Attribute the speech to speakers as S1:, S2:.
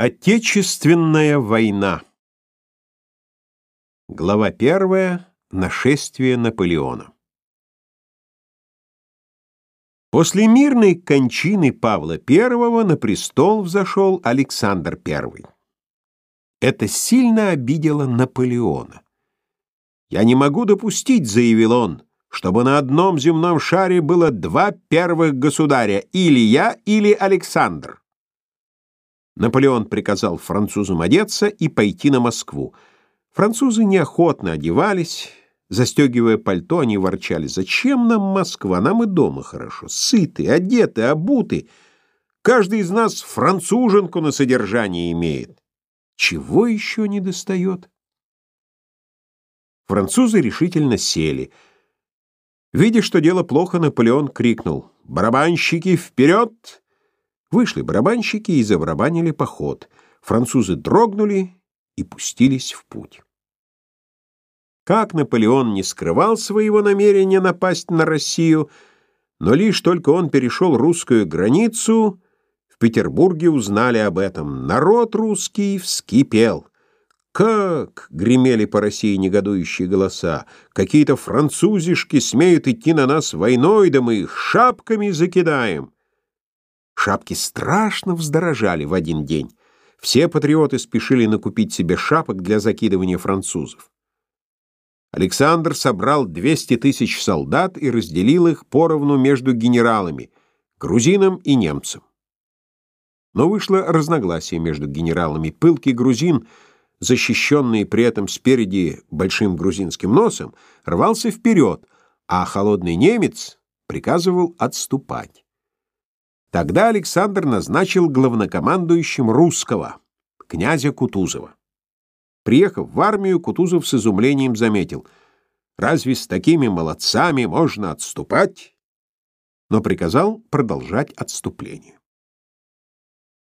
S1: Отечественная война. Глава первая. Нашествие Наполеона. После мирной кончины Павла I на престол взошел Александр I. Это сильно обидело Наполеона. «Я не могу допустить», — заявил он, — «чтобы на одном земном шаре было два первых государя, или я, или Александр». Наполеон приказал французам одеться и пойти на Москву. Французы неохотно одевались, застегивая пальто, они ворчали: "Зачем нам Москва? Нам и дома хорошо, сыты, одеты, обуты. Каждый из нас француженку на содержании имеет. Чего еще не достает?» Французы решительно сели. Видя, что дело плохо, Наполеон крикнул: "Барабанщики вперед!" Вышли барабанщики и забарабанили поход. Французы дрогнули и пустились в путь. Как Наполеон не скрывал своего намерения напасть на Россию, но лишь только он перешел русскую границу, в Петербурге узнали об этом. Народ русский вскипел. «Как?» — гремели по России негодующие голоса. «Какие-то французишки смеют идти на нас войной, да мы их шапками закидаем!» Шапки страшно вздорожали в один день. Все патриоты спешили накупить себе шапок для закидывания французов. Александр собрал 200 тысяч солдат и разделил их поровну между генералами, грузинам и немцам. Но вышло разногласие между генералами. Пылкий грузин, защищенный при этом спереди большим грузинским носом, рвался вперед, а холодный немец приказывал отступать. Тогда Александр назначил главнокомандующим русского, князя Кутузова. Приехав в армию, Кутузов с изумлением заметил, «Разве с такими молодцами можно отступать?» но приказал продолжать отступление.